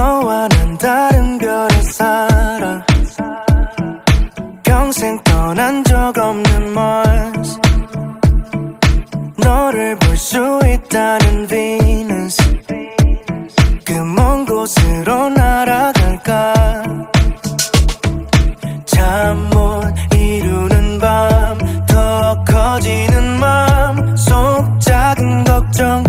너와 난 다른 별에 살아 평생 떠난 적 없는 Mars. 너를 볼 수 있다는 Venus. 그먼 곳으로 날아갈까? 잠 못 이루는 밤 더 커지는 맘속 작은 걱정.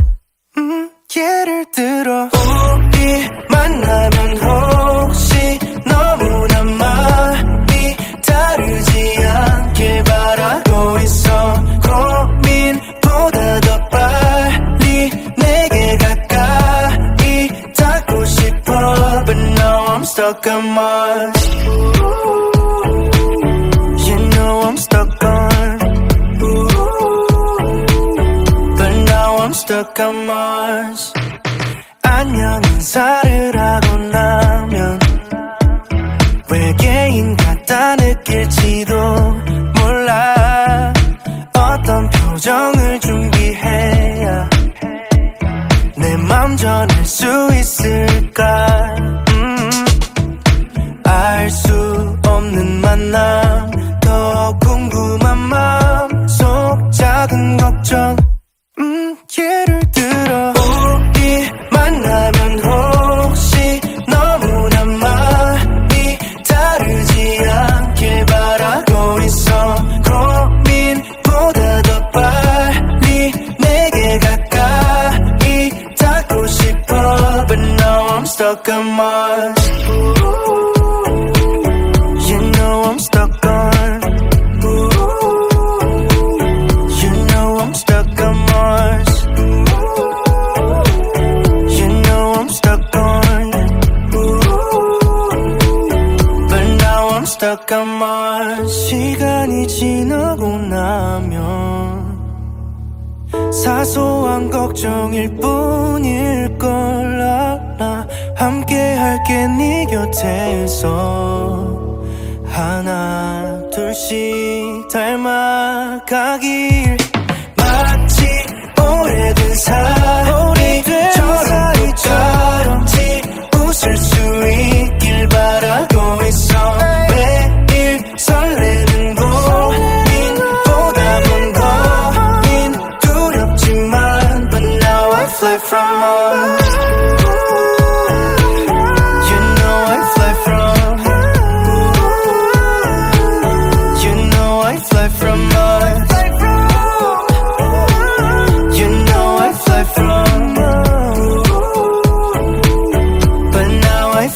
음, 예를 들어 우리 만나면 혹시 너무나 많이 다르지 않길 바라고 있어 고민보다 더 빨리 내게 가까이 닿고 싶어 But now I'm stuck on Mars You know I'm stuck on But now I'm stuck on Mars 안녕 인사를 하고 나면 외계인 같다 느낄지도 몰라. 어떤 표정을 준비해야 내 맘 전할 수 있을까 stuck on Mars You know I'm stuck on You know I'm stuck on Mars. You know I'm stuck on. But now I'm stuck on Mars. 시간이 지나고 나면 사소한 걱정일 뿐일 걸 알아. 함께 할게 네 곁에서. 하나 둘씩 닮아가길 마치 오래된 사이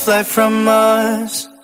fly from Mars.